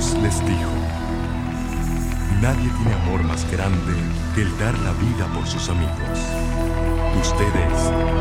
Jesús les dijo, Nadie tiene amor más grande que el dar la vida por sus amigos. Ustedes.